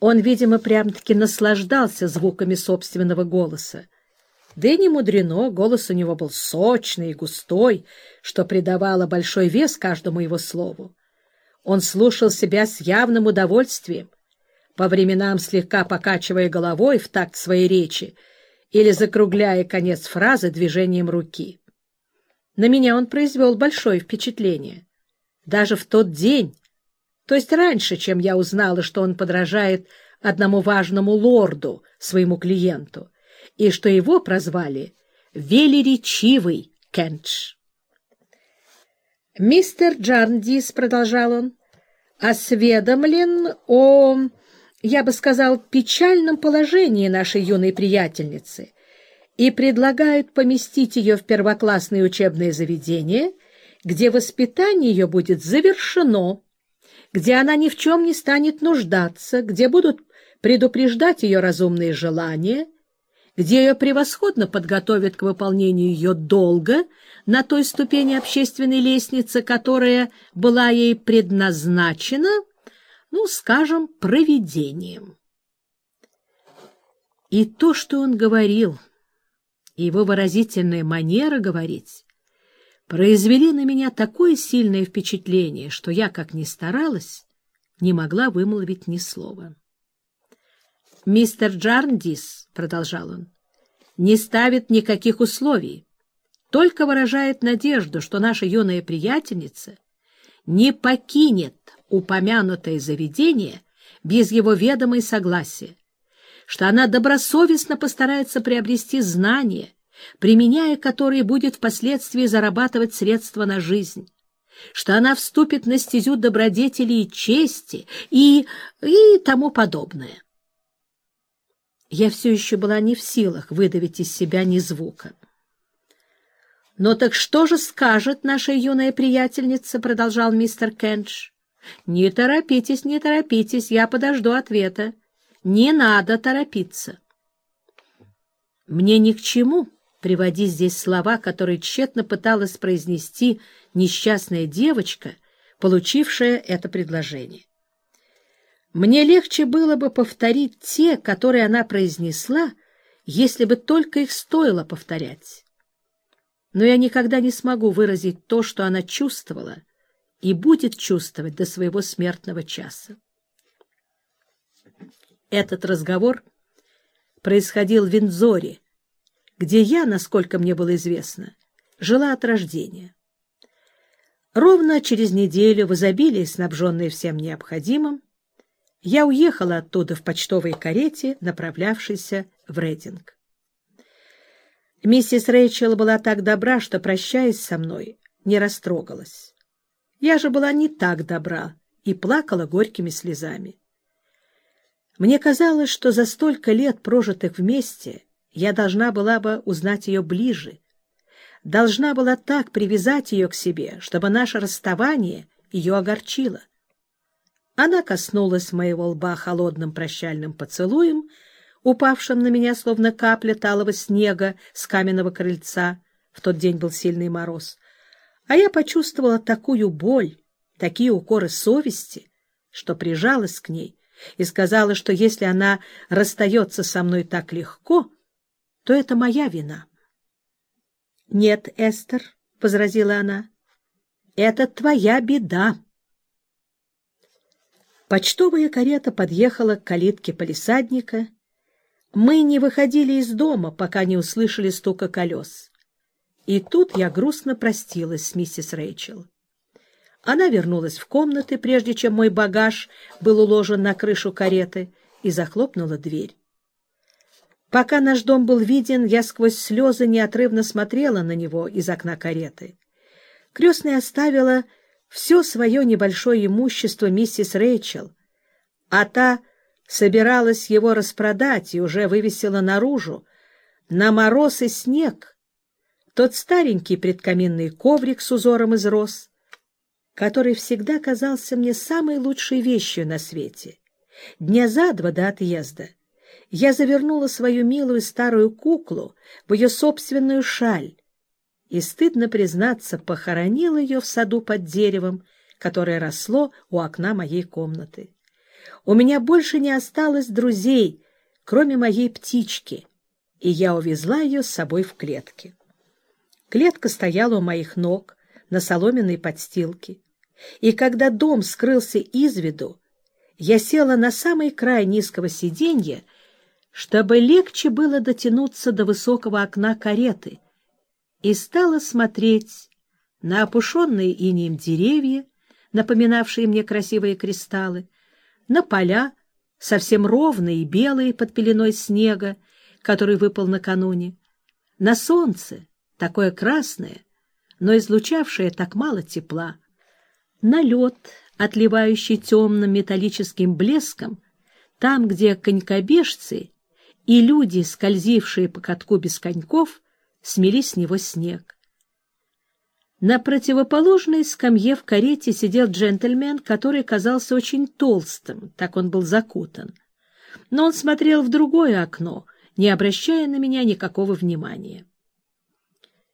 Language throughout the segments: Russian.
Он, видимо, прям-таки наслаждался звуками собственного голоса. Да и не мудрено, голос у него был сочный и густой, что придавало большой вес каждому его слову. Он слушал себя с явным удовольствием, по временам слегка покачивая головой в такт своей речи или закругляя конец фразы движением руки. На меня он произвел большое впечатление. Даже в тот день, то есть раньше, чем я узнала, что он подражает одному важному лорду, своему клиенту, и что его прозвали «Велеречивый Кенч». «Мистер Джарндис», — продолжал он, — «осведомлен о, я бы сказал, печальном положении нашей юной приятельницы и предлагает поместить ее в первоклассное учебное заведение, где воспитание ее будет завершено, где она ни в чем не станет нуждаться, где будут предупреждать ее разумные желания, где ее превосходно подготовят к выполнению ее долга на той ступени общественной лестницы, которая была ей предназначена, ну, скажем, провидением. И то, что он говорил, и его выразительная манера говорить, произвели на меня такое сильное впечатление, что я, как ни старалась, не могла вымолвить ни слова. «Мистер Джарндис», — продолжал он, — «не ставит никаких условий, только выражает надежду, что наша юная приятельница не покинет упомянутое заведение без его ведома и согласия, что она добросовестно постарается приобрести знания, применяя которые будет впоследствии зарабатывать средства на жизнь, что она вступит на стезю добродетели и чести и, и тому подобное. Я все еще была не в силах выдавить из себя ни звука. «Но так что же скажет наша юная приятельница?» — продолжал мистер Кенш. «Не торопитесь, не торопитесь, я подожду ответа. Не надо торопиться». Мне ни к чему приводить здесь слова, которые тщетно пыталась произнести несчастная девочка, получившая это предложение. Мне легче было бы повторить те, которые она произнесла, если бы только их стоило повторять. Но я никогда не смогу выразить то, что она чувствовала и будет чувствовать до своего смертного часа. Этот разговор происходил в Виндзоре, где я, насколько мне было известно, жила от рождения. Ровно через неделю, в изобилии снабженной всем необходимым, я уехала оттуда в почтовой карете, направлявшейся в Рейдинг. Миссис Рэйчел была так добра, что, прощаясь со мной, не растрогалась. Я же была не так добра и плакала горькими слезами. Мне казалось, что за столько лет, прожитых вместе, я должна была бы узнать ее ближе, должна была так привязать ее к себе, чтобы наше расставание ее огорчило. Она коснулась моего лба холодным прощальным поцелуем, упавшим на меня, словно капля талого снега с каменного крыльца. В тот день был сильный мороз. А я почувствовала такую боль, такие укоры совести, что прижалась к ней и сказала, что если она расстается со мной так легко, то это моя вина. — Нет, Эстер, — возразила она, — это твоя беда. Почтовая карета подъехала к калитке полисадника. Мы не выходили из дома, пока не услышали стука колес. И тут я грустно простилась с миссис Рэйчел. Она вернулась в комнаты, прежде чем мой багаж был уложен на крышу кареты, и захлопнула дверь. Пока наш дом был виден, я сквозь слезы неотрывно смотрела на него из окна кареты. Крестная оставила все свое небольшое имущество миссис Рэйчел, а та собиралась его распродать и уже вывесила наружу, на мороз и снег, тот старенький предкаминный коврик с узором из роз, который всегда казался мне самой лучшей вещью на свете. Дня за два до отъезда я завернула свою милую старую куклу в ее собственную шаль и, стыдно признаться, похоронила ее в саду под деревом, которое росло у окна моей комнаты. у меня больше не осталось друзей, кроме моей птички, и я увезла ее с собой в клетке. Клетка стояла у моих ног на соломенной подстилке, и когда дом скрылся из виду, я села на самый край низкого сиденья, чтобы легче было дотянуться до высокого окна кареты, и стала смотреть на опушенные инеем деревья, напоминавшие мне красивые кристаллы, на поля, совсем ровные и белые под пеленой снега, который выпал накануне, на солнце, такое красное, но излучавшее так мало тепла, на лед, отливающий темным металлическим блеском, там, где конькобежцы и люди, скользившие по катку без коньков, смели с него снег. На противоположной скамье в карете сидел джентльмен, который казался очень толстым, так он был закутан. Но он смотрел в другое окно, не обращая на меня никакого внимания.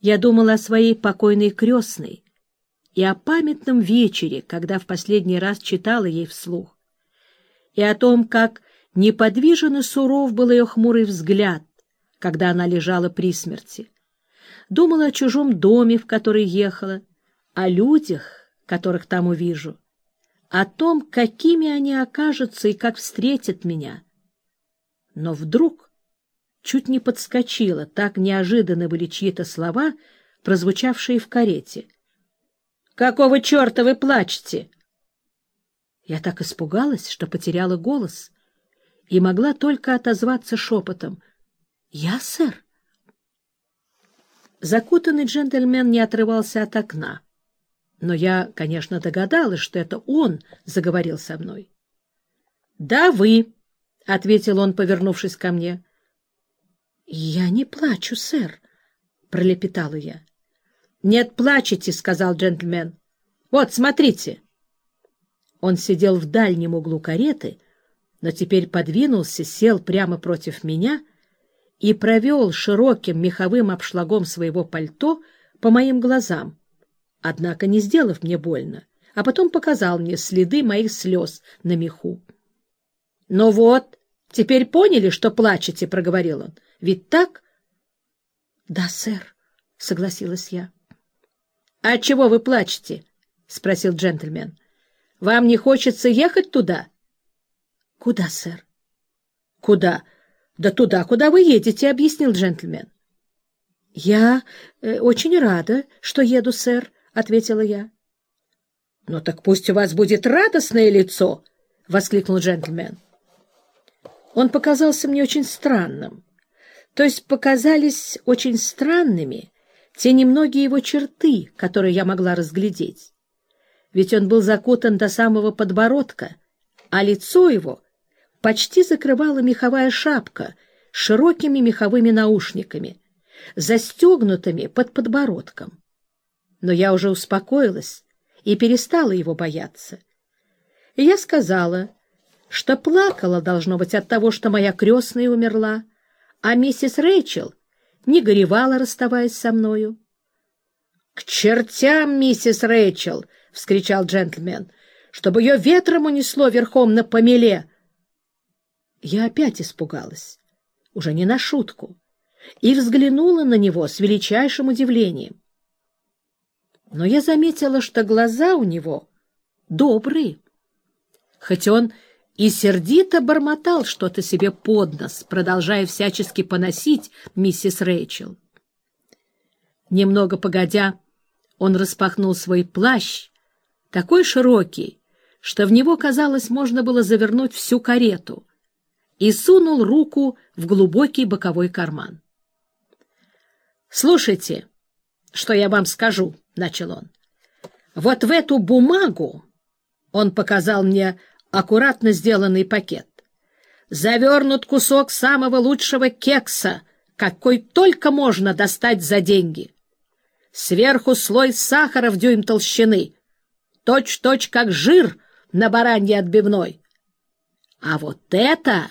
Я думала о своей покойной крестной и о памятном вечере, когда в последний раз читала ей вслух, и о том, как неподвижен и суров был ее хмурый взгляд, когда она лежала при смерти думала о чужом доме, в который ехала, о людях, которых там увижу, о том, какими они окажутся и как встретят меня. Но вдруг чуть не подскочила, так неожиданно были чьи-то слова, прозвучавшие в карете. «Какого черта вы плачете?» Я так испугалась, что потеряла голос и могла только отозваться шепотом. «Я, сэр?» Закутанный джентльмен не отрывался от окна. Но я, конечно, догадалась, что это он заговорил со мной. — Да, вы, — ответил он, повернувшись ко мне. — Я не плачу, сэр, — пролепетала я. — Нет, плачете, — сказал джентльмен. — Вот, смотрите. Он сидел в дальнем углу кареты, но теперь подвинулся, сел прямо против меня — и провел широким меховым обшлагом своего пальто по моим глазам, однако не сделав мне больно, а потом показал мне следы моих слез на меху. — Ну вот, теперь поняли, что плачете, — проговорил он. — Ведь так? — Да, сэр, — согласилась я. — А чего вы плачете? — спросил джентльмен. — Вам не хочется ехать туда? — Куда, сэр? — Куда? — да туда, куда вы едете, — объяснил джентльмен. — Я э, очень рада, что еду, сэр, — ответила я. — Ну так пусть у вас будет радостное лицо, — воскликнул джентльмен. Он показался мне очень странным. То есть показались очень странными те немногие его черты, которые я могла разглядеть. Ведь он был закутан до самого подбородка, а лицо его почти закрывала меховая шапка с широкими меховыми наушниками, застегнутыми под подбородком. Но я уже успокоилась и перестала его бояться. И я сказала, что плакала, должно быть, от того, что моя крестная умерла, а миссис Рэйчел не горевала, расставаясь со мною. — К чертям, миссис Рэйчел! — вскричал джентльмен. — Чтобы ее ветром унесло верхом на помеле! — я опять испугалась, уже не на шутку, и взглянула на него с величайшим удивлением. Но я заметила, что глаза у него добрые, хоть он и сердито бормотал что-то себе под нос, продолжая всячески поносить миссис Рэйчел. Немного погодя, он распахнул свой плащ, такой широкий, что в него, казалось, можно было завернуть всю карету, и сунул руку в глубокий боковой карман. «Слушайте, что я вам скажу», — начал он. «Вот в эту бумагу...» — он показал мне аккуратно сделанный пакет. «Завернут кусок самого лучшего кекса, какой только можно достать за деньги. Сверху слой сахара в дюйм толщины, точь-точь как жир на баранье отбивной. А вот это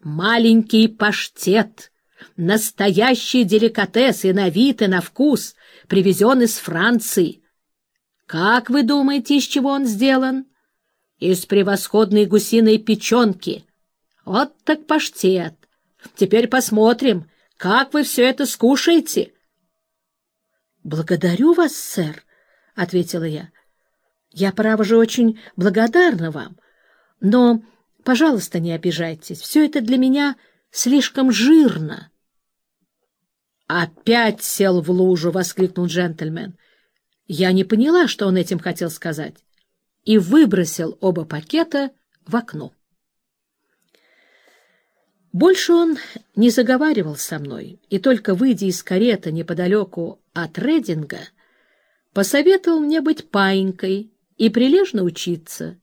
Маленький паштет, настоящий деликатес и на вид, и на вкус, привезен из Франции. Как вы думаете, из чего он сделан? из превосходной гусиной печенки. Вот так паштет. Теперь посмотрим, как вы все это скушаете. — Благодарю вас, сэр, — ответила я. — Я, право же, очень благодарна вам. Но, пожалуйста, не обижайтесь. Все это для меня слишком жирно. — Опять сел в лужу! — воскликнул джентльмен. Я не поняла, что он этим хотел сказать, и выбросил оба пакета в окно. Больше он не заговаривал со мной, и только выйдя из кареты неподалеку от Рединга, посоветовал мне быть паинькой и прилежно учиться,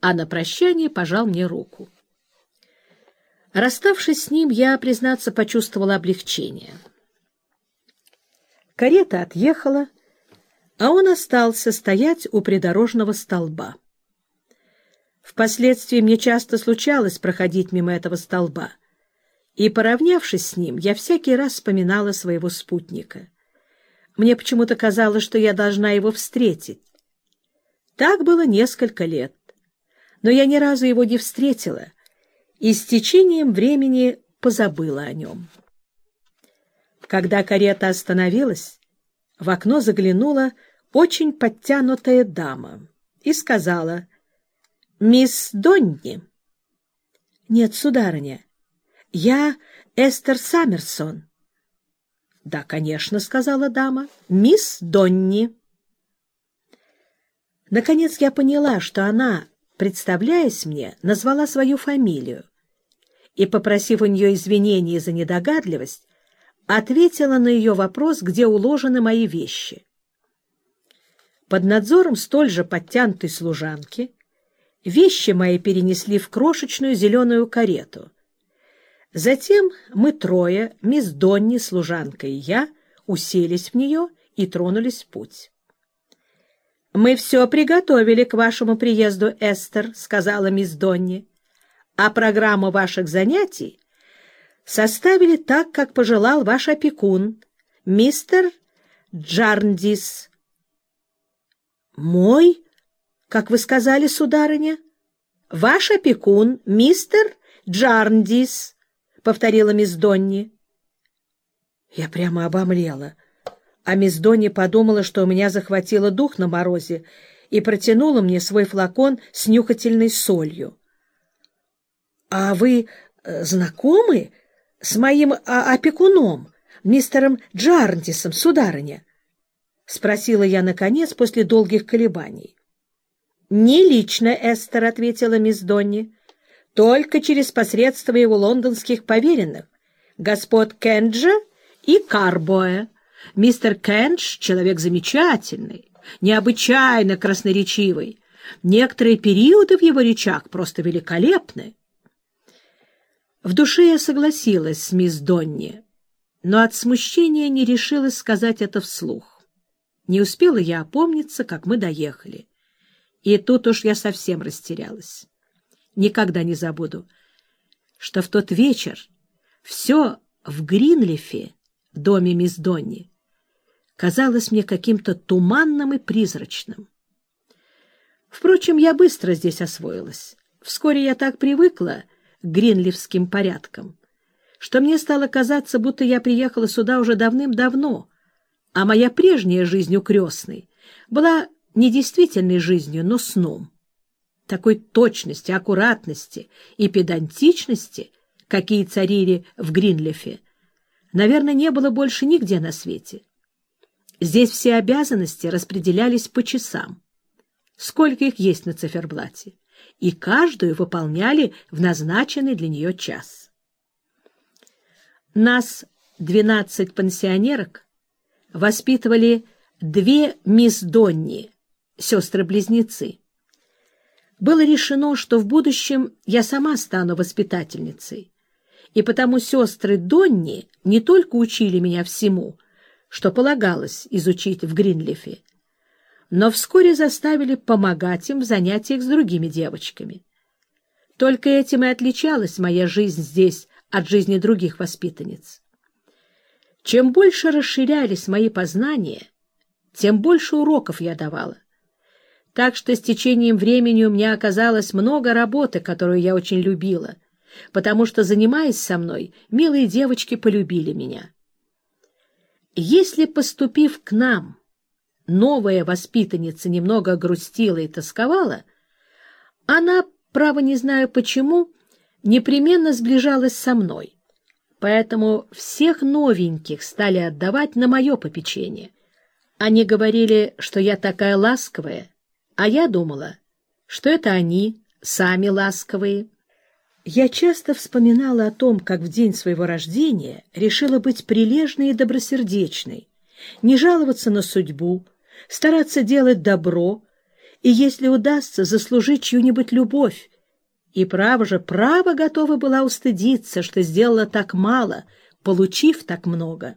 а на прощание пожал мне руку. Расставшись с ним, я, признаться, почувствовала облегчение. Карета отъехала, а он остался стоять у придорожного столба. Впоследствии мне часто случалось проходить мимо этого столба — и, поравнявшись с ним, я всякий раз вспоминала своего спутника. Мне почему-то казалось, что я должна его встретить. Так было несколько лет, но я ни разу его не встретила и с течением времени позабыла о нем. Когда карета остановилась, в окно заглянула очень подтянутая дама и сказала «Мисс Донни». «Нет, сударыня, я Эстер Саммерсон. — Да, конечно, — сказала дама. — Мисс Донни. Наконец я поняла, что она, представляясь мне, назвала свою фамилию и, попросив у нее извинений за недогадливость, ответила на ее вопрос, где уложены мои вещи. Под надзором столь же подтянутой служанки вещи мои перенесли в крошечную зеленую карету — Затем мы трое, мисс Донни, служанка и я, уселись в нее и тронулись в путь. — Мы все приготовили к вашему приезду, Эстер, — сказала мисс Донни, — а программу ваших занятий составили так, как пожелал ваш опекун, мистер Джарндис. — Мой, как вы сказали, сударыня? — Ваш опекун, мистер Джарндис. — повторила мисс Донни. Я прямо обомлела, а мисс Донни подумала, что у меня захватило дух на морозе, и протянула мне свой флакон с нюхательной солью. — А вы э, знакомы с моим а, опекуном, мистером Джарнтисом, сударыня? — спросила я, наконец, после долгих колебаний. — Не лично, Эстер, — ответила мисс Донни только через посредство его лондонских поверенных, господ Кенджа и Карбоя. Мистер Кендж — человек замечательный, необычайно красноречивый. Некоторые периоды в его речах просто великолепны. В душе я согласилась с мисс Донни, но от смущения не решилась сказать это вслух. Не успела я опомниться, как мы доехали. И тут уж я совсем растерялась никогда не забуду, что в тот вечер все в Гринлифе, доме мисс Донни, казалось мне каким-то туманным и призрачным. Впрочем, я быстро здесь освоилась. Вскоре я так привыкла к гринлифским порядкам, что мне стало казаться, будто я приехала сюда уже давным-давно, а моя прежняя жизнь у крестной была не действительной жизнью, но сном такой точности, аккуратности и педантичности, какие царили в Гринлифе, наверное, не было больше нигде на свете. Здесь все обязанности распределялись по часам. Сколько их есть на циферблате? И каждую выполняли в назначенный для нее час. Нас, двенадцать пансионерок, воспитывали две мисс Донни, сестры-близнецы было решено, что в будущем я сама стану воспитательницей, и потому сестры Донни не только учили меня всему, что полагалось изучить в Гринлифе, но вскоре заставили помогать им в занятиях с другими девочками. Только этим и отличалась моя жизнь здесь от жизни других воспитанниц. Чем больше расширялись мои познания, тем больше уроков я давала Так что с течением времени у меня оказалось много работы, которую я очень любила, потому что, занимаясь со мной, милые девочки полюбили меня. Если, поступив к нам, новая воспитанница немного грустила и тосковала, она, право не знаю почему, непременно сближалась со мной. Поэтому всех новеньких стали отдавать на мое попечение. Они говорили, что я такая ласковая, а я думала, что это они, сами ласковые. Я часто вспоминала о том, как в день своего рождения решила быть прилежной и добросердечной, не жаловаться на судьбу, стараться делать добро и, если удастся, заслужить чью-нибудь любовь. И право же, право готова была устыдиться, что сделала так мало, получив так много.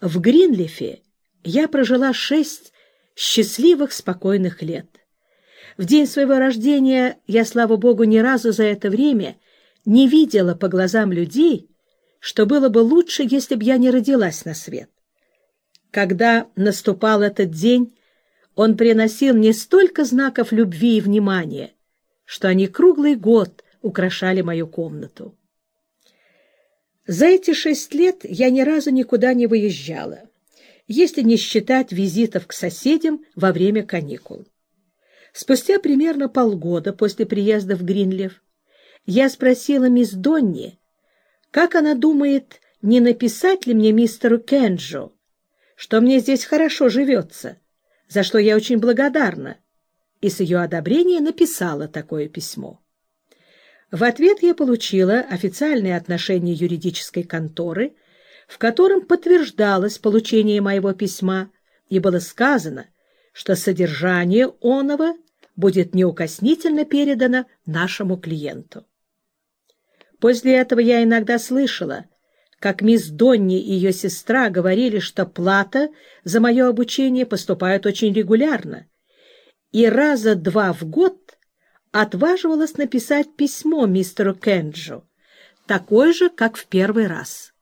В Гринлифе я прожила шесть счастливых, спокойных лет. В день своего рождения я, слава богу, ни разу за это время не видела по глазам людей, что было бы лучше, если б я не родилась на свет. Когда наступал этот день, он приносил не столько знаков любви и внимания, что они круглый год украшали мою комнату. За эти шесть лет я ни разу никуда не выезжала, если не считать визитов к соседям во время каникул. Спустя примерно полгода после приезда в Гринлев я спросила мисс Донни, как она думает, не написать ли мне мистеру Кенджо, что мне здесь хорошо живется, за что я очень благодарна, и с ее одобрения написала такое письмо. В ответ я получила официальное отношение юридической конторы, в котором подтверждалось получение моего письма, и было сказано, что содержание оного будет неукоснительно передано нашему клиенту. После этого я иногда слышала, как мисс Донни и ее сестра говорили, что плата за мое обучение поступает очень регулярно, и раза два в год отваживалась написать письмо мистеру Кенджу, такое же, как в первый раз.